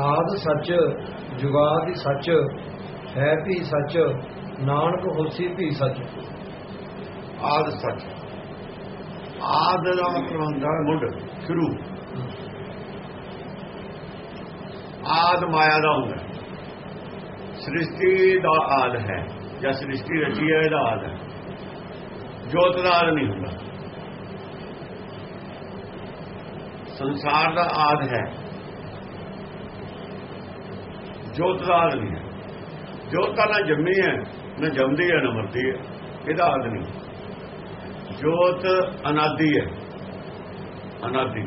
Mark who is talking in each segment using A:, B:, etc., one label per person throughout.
A: ਆਦ ਸੱਚ, ਜੁਗਾਦ ਸੱਚ, ਹੈ ਵੀ ਸੱਚ, ਨਾਨਕ ਹੋਸੀ ਵੀ ਸੱਚ।
B: ਆਦ ਸੱਚ। ਆਦ ਦਾ ਮਤਲਬ ਹੁੰਦਾ ਮੁੱਢ, ਸ਼ੁਰੂ। ਆਦ ਮਾਇਆ ਦਾ ਹੁੰਦਾ ਸ੍ਰਿਸ਼ਟੀ ਦਾ ਆਦ ਹੈ, ਜਾਂ ਸ੍ਰਿਸ਼ਟੀ ਰਚੀ ਹੈ ਇਹਦਾ ਆਦ ਹੈ। ਜੋਤ ਦਾ ਆਦ ਨਹੀਂ ਹੁੰਦਾ। ਸੰਸਾਰ ਦਾ ਆਦ ਹੈ। ਜੋਤ ਦਾ ਆਦ ਹੈ। ਜੋਤ ਤਾਂ ਨਾ ਜੰਮੀ ਹੈ, ਨਾ ਜੰਮਦੀ ਹੈ, ਨਾ ਮਰਦੀ ਹੈ। ਇਹਦਾ ਆਦ ਜੋਤ ਅਨਾਦੀ ਹੈ। ਅਨਾਦੀ।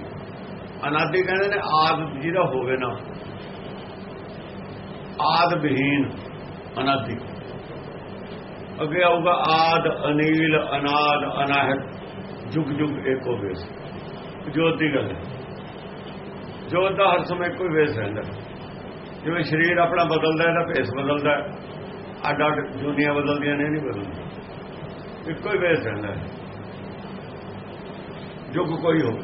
B: ਅਨਾਦੀ ਕਹਿੰਦੇ ਨੇ ਆਦ ਜਿਹਦਾ ਹੋਵੇ ਨਾ। ਆਦ ਵਿਹੀਨ, ਅਨਾਦੀ। ਅੱਗੇ ਆਊਗਾ ਆਦ, ਅਨੀਲ, ਅਨਾਦ, ਅਨਾਹਤ। ਜੁਗ ਜੁਗ ਏਕੋ ਵੇਸ। ਜੋਤ ਦੀ ਗੱਲ ਹੈ। ਜੋਤ ਦਾ ਹਰ ਸਮੇਂ ਕੋਈ ਵੇਸ ਰਹਿੰਦਾ। ਜਿਵੇਂ ਸਰੀਰ ਆਪਣਾ ਬਦਲਦਾ ਇਹਦਾ ਭੇਸ ਬਦਲਦਾ ਅੱਡ ਅੱਡ ਜੁਨੀਆਂ ਬਦਲਦੀਆਂ ਨੇ ਨਹੀਂ ਬਦਲਦੀਆਂ। ਇੱਕੋ ਹੀ ਵੇਸ ਰਹਿੰਦਾ ਹੈ। ਜੁਗ ਕੋਈ ਹੋ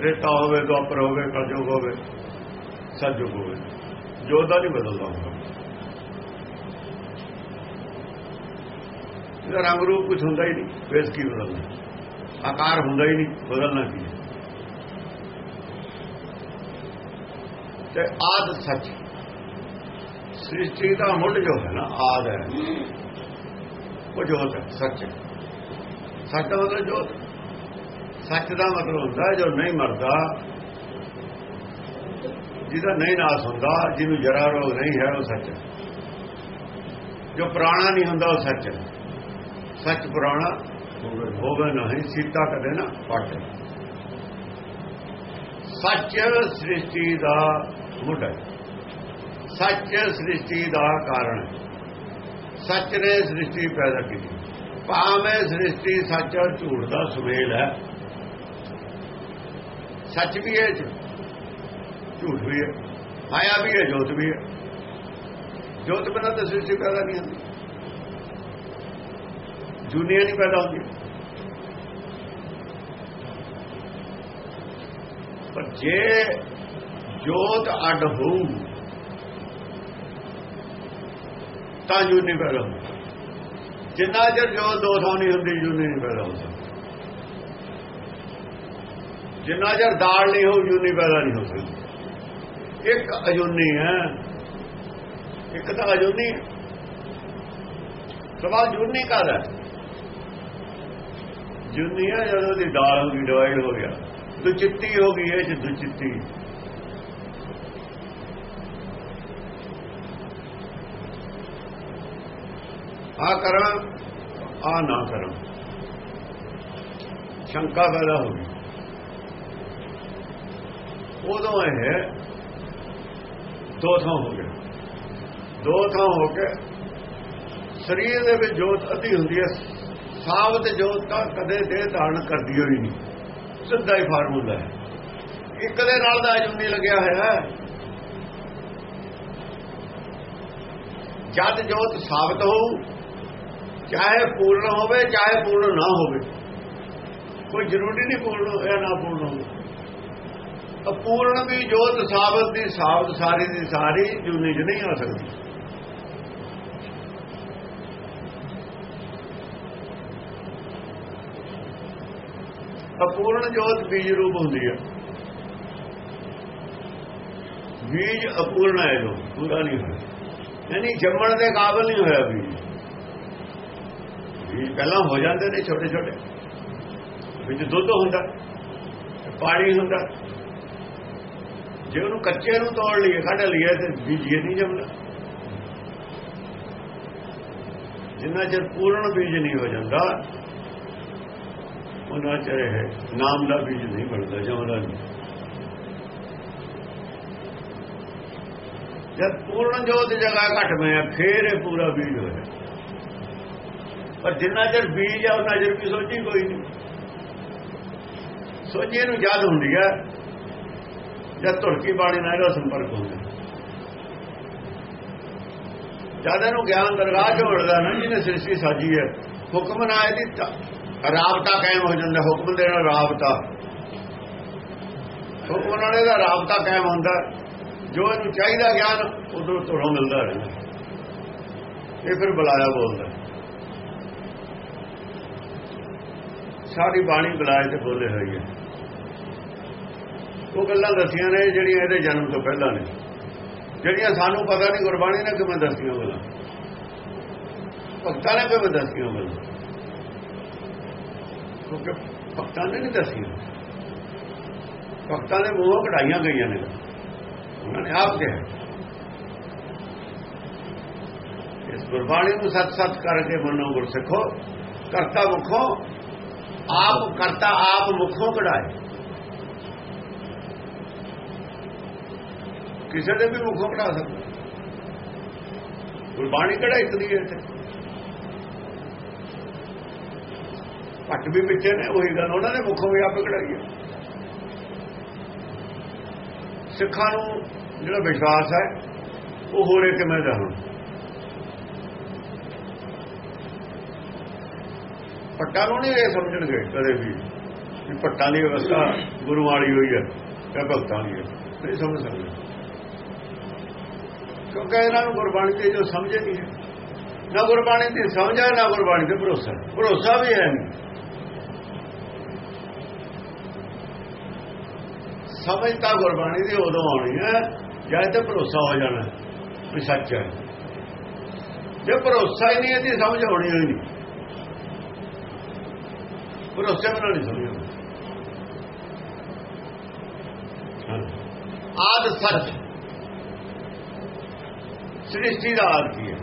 B: ਰੇਤਾ ਹੋਵੇ, ਦੁਆਪਰ ਹੋਵੇ, ਕਲਯੁਗ ਹੋਵੇ, ਸਤਯੁਗ ਹੋਵੇ। ਜੋਤ ਦਾ ਨਹੀਂ ਬਦਲਦਾ ਹੁੰਦਾ। ਇਹਦਾ ਰੰਗ ਰੂਪ ਕੁਝ ਹੁੰਦਾ ਹੀ ਨਹੀਂ। ਵੇਸ ਕੀ ਬਦਲਦਾ ਆਕਾਰ ਹੁੰਦਾ ਹੀ ਨਹੀਂ। ਬਦਲਣਾ ਕੀ ਤੇ ਆਦ ਸੱਚ। ਸ੍ਰਿਸ਼ਟੀ ਦਾ ਮੁੱਢ ਜੋ ਹੈ ਨਾ, ਆਦ ਹੈ। ਉਹ ਜੋਤ ਹੈ, ਸੱਚ। ਸੱਚ ਦਾ ਮਤਲਬ ਜੋਤ ਸੱਚ ਦਾ ਮਤਲਬ ਹੁੰਦਾ ਜੋ ਨਹੀਂ ਮਰਦਾ। ਜਿਹਦਾ ਨਹੀਂ ਨਾਸ ਹੁੰਦਾ, ਜਿਹਨੂੰ ਜਰਾ ਰੋਗ ਨਹੀਂ ਹੈ, ਉਹ ਸੱਚ ਹੈ। ਜੋ ਪੁਰਾਣਾ ਨਹੀਂ ਹੁੰਦਾ, ਉਹ ਸੱਚ ਹੈ। ਸੱਚ ਪੁਰਾਣਾ ਹੋਵੇ ਨਹੀਂ, ਸੀਤਾ ਕਦੇ ਨਾ ਪਟ। ਸੱਚ ਸ੍ਰਿਸ਼ਟੀ ਦਾ ਮੁੱਢ ਹੈ। ਸੱਚ ਸ੍ਰਿਸ਼ਟੀ ਦਾ ਕਾਰਨ। ਸੱਚ ਨੇ ਸ੍ਰਿਸ਼ਟੀ ਪੈਦਾ ਕੀਤੀ। ਭਾਵੇਂ ਸ੍ਰਿਸ਼ਟੀ ਸੱਚ ਔਰ ਝੂਠ ਦਾ ਸੁਮੇਲ ਹੈ। ਸੱਚ ਵੀ ਹੈ ਝੂਠ। ਵੀ ਹੈ। ਮਾਇਆ ਵੀ ਹੈ, ਜੋਤ ਵੀ ਹੈ। ਜੋਤ ਬਿਨਾਂ ਤਾਂ ਸ੍ਰਿਸ਼ਟੀ ਪੈਦਾ ਨਹੀਂ ਹੁੰਦੀ। ਜੁਨੀਆਂ ਨਹੀਂ ਪੈਦਾ ਹੁੰਦੀ। ਪਰ ਜੇ ਜੋਤ ਅੱਡ ਹੋਊ। ਤਾਂ ਯੂਨੀ ਪੈਦਾ ਹੁੰਦੀ। ਜਿੰਨਾ ਚਿਰ ਜੋਤ ਦੋ ਥਾਂ ਨਹੀਂ ਹੁੰਦੀ ਯੂਨੀ ਨਹੀਂ ਪੈਦਾ ਹੁੰਦਾ। ਜਿੰਨਾ ਚਿਰ ਦਾਲ ਨਹੀਂ ਹੋਊ ਯੂਨੀ ਪੈਦਾ ਨਹੀਂ ਹੋ ਸਕਦੀ। ਇੱਕ ਅਜੂਨੀ ਹੈ। ਇੱਕ ਤਾਂ ਅਜੂਨੀ ਹੈ। ਸਵਾਲ ਜੁਨੀ ਕਾਹਦਾ ਜੁਨੀ ਹੈ ਜਦੋਂ ਦੀ ਦਾਲ ਹੋ ਗਈ ਡਿਵਾਈਡ ਹੋ ਗਿਆ। ਦੁਚਿੱਤੀ ਹੋ ਗਈ ਹੈ ਜਿੱਦੂ ਦੁਚਿੱਤੀ। ਆ ਕਰਾਂ ਆ ਨਾ ਕਰਾਂ। ਸ਼ੰਕਾ ਪੈਦਾ ਹੋ ਗਈ। ਉਦੋਂ ਇਹ ਦੋ ਥਾਂ ਹੋ ਗਿਆ। ਦੋ ਥਾਂ ਹੋ ਕੇ ਸਰੀਰ ਦੇ ਵਿੱਚ ਜੋਤ ਅੱਧੀ ਹੁੰਦੀ ਹੈ ਸਾਬਤ ਜੋਤ ਤਾਂ ਕਦੇ ਦੇ ਧਾਰਨ ਕਰਦੀ ਹੋਈ ਨਹੀਂ। ਸਿੱਧਾ ਹੀ ਫਾਰਮੂਲਾ ਹੈ। ਇੱਕ ਦੇ ਨਾਲ ਦਾ ਅਜੂਨੀ ਲੱਗਿਆ ਹੋਇਆ ਹੈ। ਜਦ ਜੋਤ ਸਾਬਤ ਹੋਊ ਚਾਹੇ ਪੂਰਨ ਹੋਵੇ, ਚਾਹੇ ਪੂਰਨ ਨਾ ਹੋਵੇ। ਕੋਈ ਜ਼ਰੂਰੀ ਨਹੀਂ ਪੂਰਨ ਹੋਇਆ ਨਾ ਪੂਰਨ ਹੋਵੇ। ਅਪੂਰਨ ਵੀ ਜੋਤ ਸਾਬਤ ਦੀ, ਸਾਬਤ ਸਾਰੀ ਦੀ ਸਾਰੀ ਜੁਨੀ ਚ ਨਹੀਂ ਆ ਸਕਦੀ। ਅਪੂਰਨ ਜੋਤ ਬੀਜ ਰੂਪ ਹੁੰਦੀ ਹੈ ਬੀਜ ਅਪੂਰਨ ਹੈ ਜੋ ਪੂਰਾ ਨਹੀਂ ਹੋਇਆ। ਯਾਨੀ ਜੰਮਣ ਦੇ ਕਾਬਲ ਨਹੀਂ ਹੋਇਆ ਬੀਜ। ਪਹਿਲਾਂ ਹੋ ਜਾਂਦੇ ਨੇ ਛੋਟੇ ਛੋਟੇ। ਵਿੱਚ ਦੁੱਧ ਹੁੰਦਾ, ਪਾਣੀ ਹੁੰਦਾ। ਜੇ ਉਹਨੂੰ ਕੱਚੇ ਨੂੰ ਤੋੜ ਲਈਏ, ਕੱਢ ਲਈਏ ਤੇ ਬੀਜ ਨਹੀਂ ਜੰਮਦਾ। ਜਿੰਨਾ ਚਿਰ ਪੂਰਨ ਬੀਜ ਨਹੀਂ ਹੋ ਜਾਂਦਾ, ਉਹਨਾਂ ਚਿਰ ਹੈ ਨਾਮ ਦਾ ਬੀਜ ਨਹੀਂ ਬਣਦਾ, ਜਮਦਾ ਨਹੀਂ। ਜਦ ਪੂਰਨ ਜੋਤ ਜਗ੍ਹਾ ਘਟ ਮੈਂ ਫੇਰ ਇਹ ਪੂਰਾ ਬੀਜ ਹੋਇਆ। ਪਰ ਜਿੰਨਾ ਚਿਰ ਬੀਜ ਆ ਉਹਨਾਂ ਚਿਰ ਵੀ ਸੋਚੀ ਕੋਈ ਨਹੀਂ। ਸੋਚੇ ਨੂੰ ਯਾਦ ਹੁੰਦੀ ਹੈ ਜਦ ਧੁਰਕੀ ਬਾਣੀ ਨਾਲ ਇਹਦਾ ਸੰਪਰਕ ਹੁੰਦਾ। ਜਦ ਇਹਨੂੰ ਗਿਆਨ ਦਰਗਾਹ ਚ ਉੜਦਾ ਨਾ ਜਿਹਨੇ ਸ੍ਰਿਸ਼ਟੀ ਸਾਜੀ ਹੈ। ਹੁਕਮ ਨਾਲ ਇਹਦੀ ਰਾਬਤਾ ਕਾਇਮ ਹੋ ਜਾਂਦਾ, ਹੁਕਮ ਦੇ ਨਾਲ ਰਾਬਤਾ। ਹੁਕਮ ਨਾਲ ਇਹਦਾ ਰਾਬਤਾ ਕਾਇਮ ਹੁੰਦਾ। ਜੋ ਇਹਨੂੰ ਚਾਹੀਦਾ ਗਿਆਨ ਉਦੋਂ ਤੋਂ ਮਿਲਦਾ ਰਹਿੰਦਾ। ਇਹ ਫਿਰ ਬੁਲਾਇਆ ਬੋਲਦਾ। ਸਾਰੀ ਬਾਣੀ ਬੁਲਾਏ ਤੇ ਬੋਲੇ ਹੋਈ ਹੈ। ਉਹ ਗੱਲਾਂ ਦੱਸੀਆਂ ਨੇ ਜਿਹੜੀਆਂ ਇਹਦੇ ਜਨਮ ਤੋਂ ਪਹਿਲਾਂ ਨੇ। ਜਿਹੜੀਆਂ ਸਾਨੂੰ ਪਤਾ ਨਹੀਂ ਗੁਰਬਾਣੀ ਨੇ ਕਿਵੇਂ ਦੱਸੀਆਂ ਗੱਲਾਂ। ਭਗਤਾਂ ਨੇ ਕਿਵੇਂ ਦੱਸੀਆਂ ਗੱਲਾਂ। ਕਿਉਂਕਿ ਭਗਤਾਂ ਨੇ ਨਹੀਂ ਦੱਸੀਆਂ। ਭਗਤਾਂ ਨੇ ਮੂੰਹੋਂ ਕਢਾਈਆਂ ਗਈਆਂ ਨੇ। ਉਹਨਾਂ ਨੇ ਆਪ ਕਿਹਾ। ਇਸ ਗੁਰਬਾਣੀ ਨੂੰ ਸੱਚ ਸੱਚ ਕਰਕੇ ਮੰਨੋ ਗੁਰਸਿੱਖੋ, ਕਰਤਾ ਮੁਖੋ ਆਪ ਕਰਤਾ, ਆਪ ਮੁਖੋਂ ਕਢਾਏ। ਕਿਸੇ ਦੇ ਵੀ ਮੁਖੋਂ ਕਢਾ ਸਕਦਾ। ਗੁਰਬਾਣੀ ਕਢਾਈ ਇੱਕ ਹੈ ਇੱਥੇ? ਪੱਟ ਵੀ ਪਿੱਛੇ ਨੇ, ਉਹੀ ਗੱਲ, ਉਹਨਾਂ ਨੇ ਮੁਖੋਂ ਵੀ ਆਪੇ ਕਢਾਈ ਹੈ। ਸਿੱਖਾਂ ਨੂੰ ਜਿਹੜਾ ਵਿਸ਼ਵਾਸ ਹੈ, ਉਹ ਹੋਰੇ ਕਿਵੇਂ ਦਾ ਹੁਣ ਪੱਟਾਂ ਨੂੰ ਨਹੀਂ ਇਹ ਸਮਝਣਗੇ? ਕਦੇ ਵੀ। ਕਿ ਪੱਟਾਂ ਦੀ ਅਵਸਥਾ ਗੁਰੂ ਵਾਲੀ ਹੋਈ ਹੈ ਜਾਂ ਭਗਤਾਂ ਦੀ ਹੈ। ਨਹੀਂ ਸਮਝ ਸਕਦੇ। ਕਿਉਂਕਿ ਇਹਨਾਂ ਨੂੰ ਗੁਰਬਾਣੀ ਤੇ ਜੋ ਸਮਝੇ ਨਹੀਂ ਹੈ। ਨਾ ਗੁਰਬਾਣੀ ਤੇ ਸਮਝਾ ਨਾ ਗੁਰਬਾਣੀ ਤੇ ਭਰੋਸਾ ਭਰੋਸਾ ਵੀ ਹੈ ਨਹੀਂ। ਸਮਝ ਤਾਂ ਗੁਰਬਾਣੀ ਦੀ ਉਦੋਂ ਆਉਣੀ ਹੈ, ਜਦ ਤੇ ਭਰੋਸਾ ਹੋ ਜਾਣਾ ਵੀ ਸੱਚ ਹੈ। ਜੇ ਭਰੋਸਾ ਹੀ ਨਹੀਂ ਇਹਦੀ ਸਮਝ ਆਉਣੀ ਹੋਈ ਨਹੀਂ। ਭਰੋਸੇ ਬਿਨਾਂ ਨਹੀਂ ਸਮਝ ਆਦ ਸੱਚ ਸ੍ਰਿਸ਼ਟੀ ਦਾ ਆਦ ਕੀ ਹੈ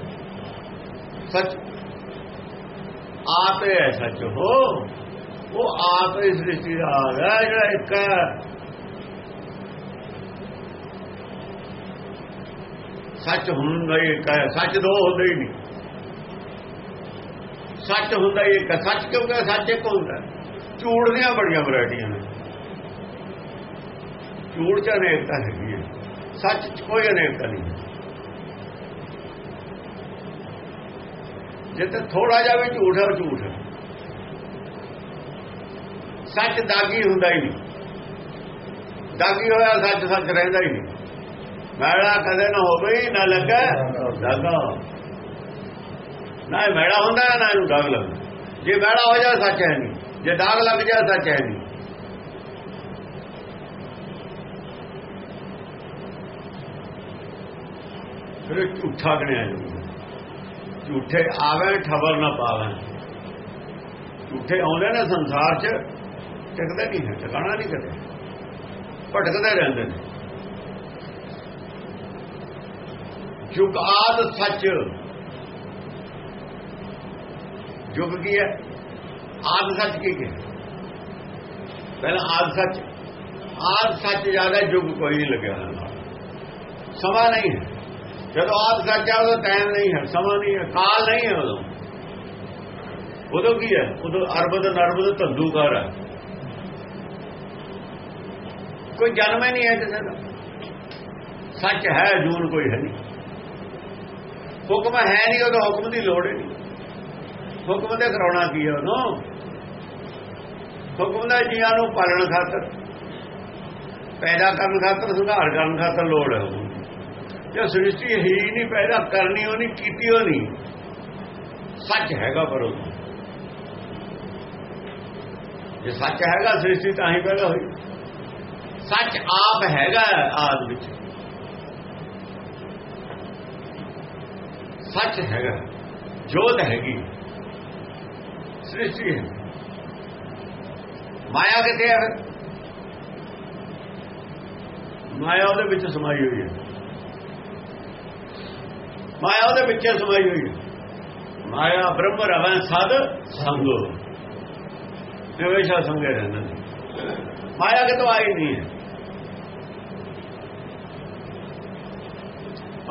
B: ਸੱਚ ਆਪ ਹੈ ਸੱਚ ਹੋ ਉਹ ਆਪ ਹੀ ਸ੍ਰਿਸ਼ਟੀ ਦਾ ਆਦ ਹੈ ਜਿਹੜਾ ਇੱਕ ਸੱਚ ਹੁੰਦਾ ਹੀ ਇੱਕ ਹੈ ਸੱਚ ਦੋ ਹੁੰਦੇ ਹੀ ਨਹੀਂ ਸੱਚ ਹੁੰਦਾ ਹੀ ਇੱਕ ਸੱਚ ਕਿਉਂਕਿ ਸੱਚ ਇੱਕ ਹੁੰਦਾ। ਝੂਠ ਦੀਆਂ ਬੜੀਆਂ ਵੈਰਾਈਟੀਆਂ ਨੇ। ਝੂਠ ਚ ਅਨੇਕਤਾ ਹੈਗੀ ਹੈ। ਸੱਚ ਚ ਕੋਈ ਅਨੇਕਤਾ ਨਹੀਂ ਜੇ ਤੇ ਥੋੜਾ ਜਿਹਾ ਵੀ ਝੂਠ ਹੈ, ਉਹ ਝੂਠ ਹੈ। ਸੱਚ ਦਾਗੀ ਹੁੰਦਾ ਹੀ ਨਹੀਂ। ਦਾਗੀ ਹੋਇਆ, ਸੱਚ ਸੱਚ ਰਹਿੰਦਾ ਹੀ ਨਹੀਂ। ਮੈਲਾ ਕਦੇ ਨਾ ਹੋਵੇ, ਨਾ ਲੱਗਾ ਦਾਗਾ ਨਾ ਇਹ ਮੈੜਾ ਹੁੰਦਾ ਨਾ ਇਹਨੂੰ ਦਾਗ ਲੱਗਦਾ। ਜੇ ਮੈੜਾ ਹੋ ਜਾ ਸੱਚ ਹੈ ਨਹੀਂ। ਜੇ ਦਾਗ ਲੱਗ ਜਾ ਸੱਚ ਹੈ ਨਹੀਂ। ਫਿਰ ਝੂਠਾ ਗਣਿਆ ਜਾਂਦਾ ਝੂਠੇ ਆਵੇ, ਠਬਰ ਨਾ ਪਾਵੇ। ਝੂਠੇ ਆਉਂਦੇ ਨੇ ਸੰਸਾਰ 'ਚ, ਟਿਕਦੇ ਨਹੀਂ ਹੈ, ਟਿਕਾਣਾ ਨਹੀਂ ਕਦੇ। ਭਟਕਦੇ ਰਹਿੰਦੇ ਨੇ। ਜੁਗ ਸੱਚ। ਯੁੱਗ ਕੀ ਹੈ, ਆਦ ਸੱਚ ਕੀ ਹੈ? ਪਹਿਲਾਂ ਆਦ ਸੱਚ। ਆਦ ਸੱਚ ਜ਼ਿਆਦਾ ਯੁੱਗ ਕੋਈ ਨਹੀਂ ਲੱਗਿਆ ਨਾਲ ਸਮਾਂ ਨਹੀਂ ਹੈ। ਜਦੋਂ ਆਦ ਸੱਚ ਆ, ਉਦੋਂ ਟਾਈਮ ਨਹੀਂ ਹੈ, ਸਮਾਂ ਨਹੀਂ ਹੈ, ਕਾਲ ਨਹੀਂ ਹੈ ਉਦੋਂ। ਉਦੋਂ ਕੀ ਹੈ? ਉਦੋਂ ਅਰਬਦ, ਨਰਬਦ ਧੰਦੂਕਾਰ ਹੈ। ਕੋਈ ਜਨਮ ਹੀ ਨਹੀਂ ਹੈ ਕਿਸੇ ਦਾ। ਸੱਚ ਹੈ, ਜੂਨ ਕੋਈ ਹੈ ਨਹੀਂ। ਹੁਕਮ ਹੈ ਨਹੀਂ ਉਹਦਾ ਹੁਕਮ ਦੀ ਲੋੜ ਨਹੀਂ। ਹੁਕਮ ਤੇ ਕਰਾਉਣਾ ਕੀ ਉਹਨੂੰ? ਹੁਕਮ ਦਾ ਜੀਆਂ ਨੂੰ ਪਾਲਣ ਖਾਤਰ, ਪੈਦਾ ਕਰਨ ਖਾਤਰ, ਸੁਧਾਰ ਕਰਨ ਖਾਤਰ ਲੋੜ ਹੈ ਜੇ ਸ੍ਰਿਸ਼ਟੀ ਹੀ ਨਹੀਂ ਪੈਦਾ ਕਰਨੀ ਉਹ ਨਹੀਂ ਕੀਤੀ ਉਹ ਨਹੀਂ। ਸੱਚ ਹੈਗਾ ਪਰ ਉਹ। ਜੇ ਸੱਚ ਹੈਗਾ, ਸ੍ਰਿਸ਼ਟੀ ਤਾਂ ਹੀ ਪੈਦਾ ਹੋਈ। ਸੱਚ ਆਪ ਹੈਗਾ ਆਦ ਵਿੱਚ। ਸੱਚ ਹੈਗਾ, ਜੋਤ ਹੈਗੀ। ਸ੍ਰਿਸ਼ਟੀ ਹੈ। ਮਾਇਆ ਕਿੱਥੇ ਹੈ? ਮਾਇਆ ਉਹਦੇ ਵਿੱਚ ਸਮਾਈ ਹੋਈ ਹੈ। ਮਾਇਆ ਉਹਦੇ ਵਿੱਚ ਸਮਾਈ ਹੋਈ ਹੈ। ਮਾਇਆ ਬ੍ਰਹਮ ਰਵੈ ਸਦ ਸੰਗ। ਹਮੇਸ਼ਾ ਸੰਗੇ ਰਹਿੰਦਾ ਮਾਇਆ ਕਿਤੋਂ ਆਈ ਨਹੀਂ ਹੈ।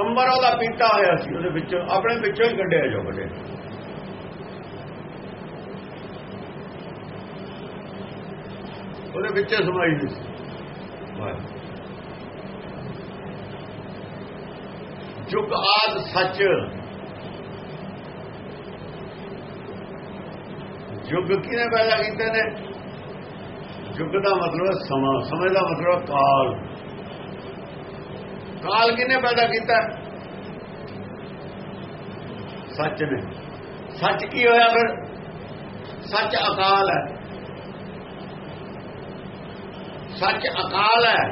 B: ਅੰਬਰ ਉਹਦਾ ਪੀਤਾ ਹੋਇਆ ਸੀ, ਉਹਦੇ ਵਿੱਚੋਂ, ਆਪਣੇ ਵਿੱਚੋਂ ਹੀ ਕੱਢਿਆ ਜੋ ਕੱਢਿਆ ਉਹਦੇ ਵਿੱਚ ਸਮਾਈ ਹੋਈ ਸੀ। ਜੁਗ ਆਦ ਸੱਚ। ਜੁਗ ਕਿਨੇ ਪੈਦਾ ਕੀਤੇ ਨੇ? ਜੁਗ ਦਾ ਮਤਲਬ ਸਮਾਂ ਸਮੇਂ ਦਾ ਮਤਲਬ ਕਾਲ। ਕਾਲ ਕਿਨੇ ਪੈਦਾ ਕੀਤਾ? ਸੱਚ ਨੇ। ਸੱਚ ਕੀ ਹੋਇਆ ਫਿਰ? ਸੱਚ ਅਕਾਲ ਹੈ। ਸੱਚ ਅਕਾਲ ਹੈ।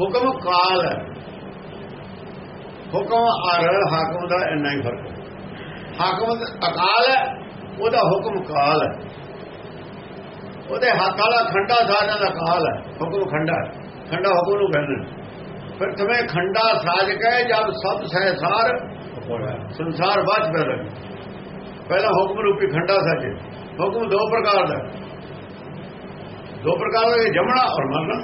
B: ਹੁਕਮ ਕਾਲ ਹੈ। ਹੁਕਮ ਅਰ ਹਾਕਮ ਦਾ ਇੰਨਾ ਹੀ ਫ਼ਰਕ ਹੈ। ਹਾਕਮ ਅਕਾਲ ਹੈ ਉਹਦਾ ਹੁਕਮ ਕਾਲ ਹੈ। ਉਹਦੇ ਹੱਥ ਵਾਲਾ ਖੰਡਾ ਸਾਜਾਂ ਦਾ ਕਾਲ ਹੈ ਹੁਕਮ ਖੰਡਾ ਖੰਡਾ ਹੁਕਮ ਨੂੰ ਕਹਿੰਦੇ ਫਿਰ ਤੁਮੇ ਖੰਡਾ ਸਾਜ ਕੇ ਜਦ ਸਭ ਸਹਿਸਾਰ ਸੰਸਾਰ ਬਾਅਦ ਪੈਦਾ ਪਹਿਲਾ ਹੁਕਮ ਰੂਪੀ ਖੰਡਾ ਸਾਜੇ। ਹੁਕਮ ਦੋ ਪ੍ਰਕਾਰ ਦਾ ਦੋ ਪ੍ਰਕਾਰ ਦਾ ਜਮਣਾ ਔਰ ਮਰਨਾ।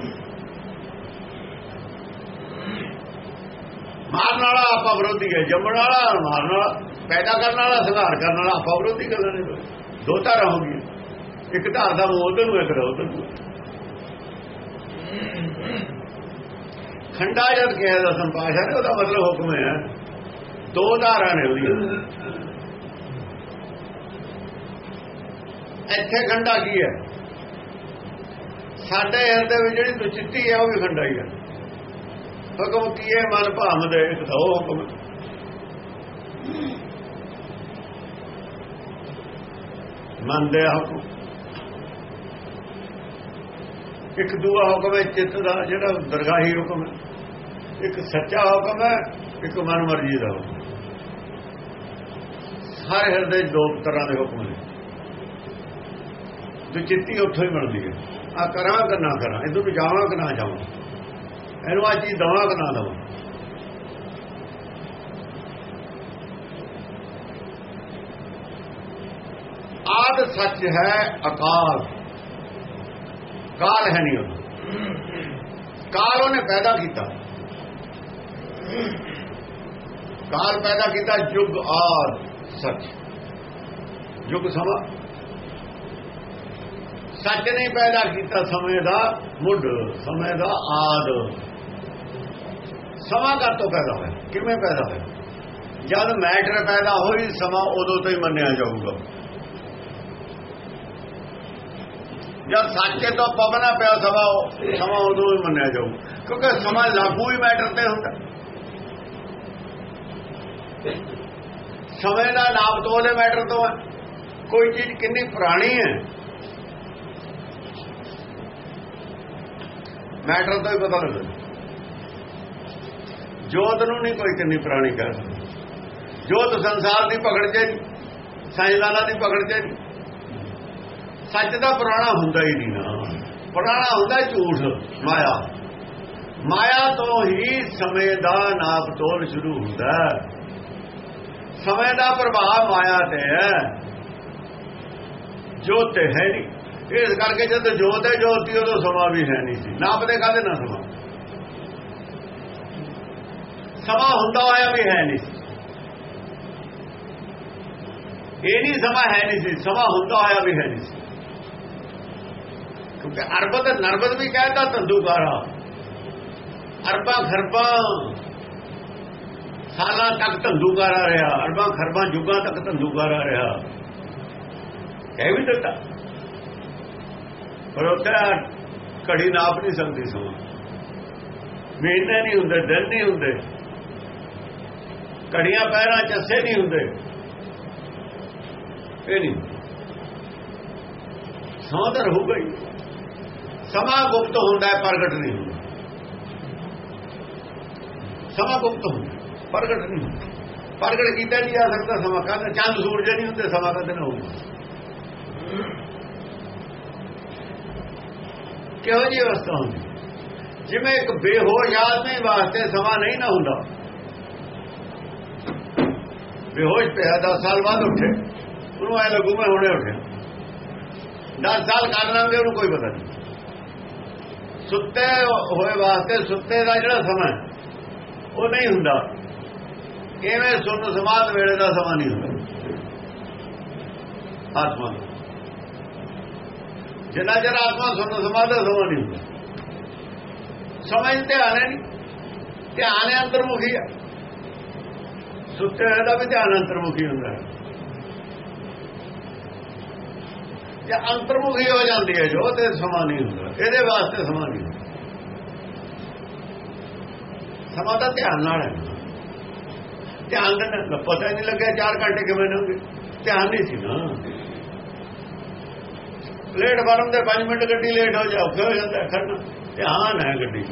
B: ਮਾਰਨ ਵਾਲਾ ਆਪਾ ਵਿਰੋਧੀ ਹੈ, ਜੰਮਣ ਵਾਲਾ ਔਰ ਮਾਰਨ ਵਾਲਾ। ਪੈਦਾ ਕਰਨ ਵਾਲਾ, ਸੰਘਾਰ ਕਰਨ ਵਾਲਾ, ਆਪਾ ਵਿਰੋਧੀ ਗੱਲਾਂ ਨੇ ਦੋ ਧਾਰਾ ਹੋ ਗਈਆਂ। ਇੱਕ ਧਾਰ ਦਾ ਮੂੰਹ ਨੂੰ, ਇੱਕ ਦਾ ਉਧਰ ਨੂੰ। ਖੰਡਾ ਜਦ ਕਿਹਾ ਦਾ ਸੰਪਾਸ਼ ਹੈ ਉਹਦਾ ਮਤਲਬ ਹੁਕਮ ਹੈ, ਦੋ ਧਾਰਾ ਨੇ ਉਹਦੀਆਂ। ਇੱਥੇ ਖੰਡਾ ਕੀ ਹੈ? ਸਾਡੇ ਹਿਰਦੇ ਵਿੱਚ ਜਿਹੜੀ ਦੁਚਿੱਤੀ ਹੈ ਉਹ ਵੀ ਖੰਡਾ ਹੀ ਹੈ ਹੁਕਮ ਕੀ ਹੈ? ਮਨ ਭਾਵ ਦੇ ਇੱਕ ਤਾਂ ਉਹ ਹੁਕਮ ਮਨ ਦੇ ਹੁਕਮ। ਇੱਕ ਦੂਆ ਹੁਕਮ ਹੈ, ਚਿੱਤ ਦਾ ਜਿਹੜਾ ਦਰਗਾਹੀ ਹੁਕਮ ਹੈ। ਇੱਕ ਸੱਚਾ ਹੁਕਮ ਹੈ, ਇੱਕ ਮਨ ਮਰਜ਼ੀ ਦਾ ਹੁਕਮ ਹਰ ਹਿਰਦੇ ਦੋ ਤਰ੍ਹਾਂ ਦੇ ਹੁਕਮ ਨੇ। ਦੁਚਿੱਤੀ ਉੱਥੋਂ ਹੀ ਮਿਲਦੀ ਹੈ। ਆ ਕਰਾਂ ਕਿ ਨਾ ਕਰਾਂ? ਇਹਨੂੰ ਨੂੰ ਜਾਵਾਂ ਕਿ ਨਾ ਜਾਵਾਂ? ਇਹਨੂੰ ਆ ਚੀਜ਼ ਦਵਾਂ ਕਿ ਨਾ ਦਵਾਂ? ਆਦ ਸੱਚ ਹੈ ਅਕਾਲ। ਕਾਲ ਹੈ ਨਹੀਂ ਉਹ ਕਾਲ ਉਹਨੇ ਪੈਦਾ ਕੀਤਾ। ਕਾਲ ਪੈਦਾ ਕੀਤਾ ਯੁਗ ਆਦ ਸੱਚ। ਯੁਗ ਸਮਾਂ। ਸੱਚ ਨੇ ਪੈਦਾ ਕੀਤਾ ਸਮੇਂ ਦਾ ਮੁੱਢ ਸਮੇਂ ਦਾ ਆਦ ਸਮਾਂ ਕਦ ਤੋਂ ਪੈਦਾ ਹੋਇਆ ਕਿਵੇਂ ਪੈਦਾ ਹੋਇਆ ਜਦ ਮੈਟਰ ਪੈਦਾ ਹੋਈ ਸਮਾਂ ਉਦੋਂ ਤੋਂ ਹੀ ਮੰਨਿਆ ਜਾਊਗਾ ਜਦ ਸੱਚੇ ਤੋਂ ਪਵਨਾ ਪਿਆ ਸਮਾਂ ਸਮਾਂ ਉਦੋਂ ਹੀ ਮੰਨਿਆ ਜਾਊ ਕਿਉਂਕਿ ਸਮਾਂ ਲਾਗੂ ਹੀ ਮੈਟਰ ਤੇ ਹੁੰਦਾ ਸਮੇਂ ਦਾ ਨਾਮ ਤੋਂ ਉਹਦੇ ਮੈਟਰ ਤੋਂ ਹੈ ਕੋਈ ਚੀਜ਼ ਕਿੰਨੀ ਪੁਰਾਣੀ ਹੈ ਮੈਟਰ ਤੋਂ ਹੀ ਪਤਾ ਲੱਗਦਾ। ਜੋਤ ਨੂੰ ਨਹੀਂ ਕੋਈ ਕਿੰਨੀ ਪੁਰਾਣੀ ਕਹਿ ਜੋਤ ਸੰਸਾਰ ਦੀ ਪਕੜ ਚ ਸਾਇੰਸਦਾਨਾਂ ਦੀ ਪਕੜ ਚ ਸੱਚ ਦਾ ਪੁਰਾਣਾ ਹੁੰਦਾ ਹੀ ਨਹੀਂ ਨਾ। ਪੁਰਾਣਾ ਹੁੰਦਾ ਝੂਠ, ਮਾਇਆ। ਮਾਇਆ ਤੋਂ ਹੀ ਸਮੇਂ ਦਾ ਨਾਪ ਤੋਲ ਸ਼ੁਰੂ ਹੁੰਦਾ ਸਮੇਂ ਦਾ ਪ੍ਰਭਾਵ ਮਾਇਆ ਤੇ ਹੈ। ਜੋਤ ਤੇ ਹੈ ਨਹੀਂ। ਇਸ ਕਰਕੇ ਜਦ ਜੋਤ ਹੈ, ਜੋਤੀ ਉਦੋਂ ਸਮਾਂ ਵੀ ਹੈ ਨਹੀਂ ਸੀ। ਨਾਪਦੇ ਕਾਹਦੇ ਨਾ ਸਮਾਂ? ਸਮਾਂ ਹੁੰਦਾ ਹੋਇਆ ਵੀ ਹੈ ਨਹੀਂ ਇਹ ਨਹੀਂ ਸਮਾਂ ਹੈ ਨਹੀਂ ਸੀ, ਸਮਾਂ ਹੁੰਦਾ ਹੋਇਆ ਵੀ ਹੈ ਨਹੀਂ ਸੀ। ਕਿਉਂਕਿ ਅਰਬਤ ਨਰਬਤ ਵੀ ਕਹਿੰਦਾ ਤੰਦੂਕਾਰਾ ਅਰਬਾਂ ਖਰਬਾਂ, ਸਾਲਾਂ ਤੱਕ ਤੰਦੂਕਾਰਾ ਰਿਹਾ। ਅਰਬਾਂ ਖਰਬਾਂ ਯੁੱਗਾਂ ਤੱਕ ਤੰਦੂਕਾਰਾ ਰਿਹਾ। ਕਹਿ ਵੀ ਦਿੱਤਾ। ਪਰ ਉੱਥੇ ਘੜੀ ਨਾਪ ਨਹੀਂ ਸਕਦੀ ਸਮਾਂ। ਮਹੀਨੇ ਨਹੀਂ ਹੁੰਦੇ, ਦਿਨ ਨਹੀਂ ਹੁੰਦੇ। ਘੜੀਆਂ ਪੈਰਾਂ ਚੱਸੇ ਨਹੀਂ ਹੁੰਦੇ। ਇਹ ਨਹੀਂ। ਸੌਦਰ ਹੋ। ਗਈ ਸਮਾਂ ਗੁਪਤ ਹੁੰਦਾ ਹੈ, ਪ੍ਰਗਟ ਨਹੀਂ ਹੁੰਦਾ। ਸਮਾਂ ਗੁਪਤ ਹੁੰਦਾ ਪ੍ਰਗਟ ਨਹੀਂ ਹੁੰਦਾ। ਪ੍ਰਗਟ ਕੀਤਾ ਨਹੀਂ ਜਾ ਸਕਦਾ ਸਮਾਂ। ਕਹਿੰਦਾ ਚੰਦ ਸੂਰਜ ਨਹੀਂ ਹੁੰਦੇ, ਸਮਾਂ ਕਦੇ ਨਾ ਹੋਊਗਾ। ਕਿਹੋ ਜੀ ਅਵਸਥਾ ਹੁੰਦੀ ਜਿਵੇਂ ਇੱਕ ਬੇਹੋਸ਼ ਆਦਮੀ ਵਾਸਤੇ ਸਮਾਂ ਨਹੀਂ ਨਾ ਹੁੰਦਾ। ਬੇਹੋਸ਼ ਪਿਆ 10 ਸਾਲ ਬਾਅਦ ਉੱਠੇ। ਉਹਨੂੰ ਐ ਲੱਗੂ ਮੈਂ ਹੁਣੇ ਉੱਠਿਆ। 10 ਸਾਲ ਕਰ ਲਾਂਗੇ, ਉਹਨੂੰ ਕੋਈ ਪਤਾ ਨਹੀਂ। ਸੁੱਤੇ ਹੋਏ ਵਾਸਤੇ ਸੁੱਤੇ ਦਾ ਜਿਹੜਾ ਸਮਾਂ ਉਹ ਨਹੀਂ ਹੁੰਦਾ। ਕਿਵੇਂ ਸੁਣ ਸਮਾਧ ਵੇਲੇ ਦਾ ਸਮਾਂ ਨਹੀਂ ਹੁੰਦਾ। ਆਤਮਾ ਜਿੰਨਾ ਚਿਰ ਆਤਮਾ ਸੁਣ ਸਮਾਦ ਦਾ ਸਮਾਂ ਨਹੀਂ ਹੁੰਦਾ। ਸਮਝ ਧਿਆਨ ਹੈ ਨਹੀਂ। ਧਿਆਨ ਹੈ, ਅੰਤਰਮੁਖੀ ਹੈ। ਸੁੱਤੇ ਹੋਏ ਦਾ ਵੀ ਧਿਆਨ ਅੰਤਰਮੁਖੀ ਹੁੰਦਾ ਹੈ। ਜੇ ਅੰਤਰਮੁਖੀ ਹੋ ਜਾਂਦੀ ਹੈ ਜੋ, ਤੇ ਸਮਾਂ ਨਹੀਂ ਹੁੰਦਾ। ਇਹਦੇ ਵਾਸਤੇ ਸਮਾਂ ਨਹੀਂ ਸਮਾਂ ਤਾਂ ਧਿਆਨ ਨਾਲ ਹੈ। ਧਿਆਨ ਦਾ ਪਤਾ ਹੀ ਨਹੀਂ ਲੱਗਿਆ 4 ਘੰਟੇ ਕਿਵੇਂ ਲੰਘੇ। ਧਿਆਨ ਨਹੀਂ ਸੀ ਨਾ। ਲੇਟ ਫਾਰਮ ਦੇ 5 ਮਿੰਟ ਗੱਡੀ ਲੇਟ ਹੋ ਜਾ, ਔਖਾ ਹੋ ਜਾਂਦਾ ਖੜਨਾ ਧਿਆਨ ਹੈ ਗੱਡੀ,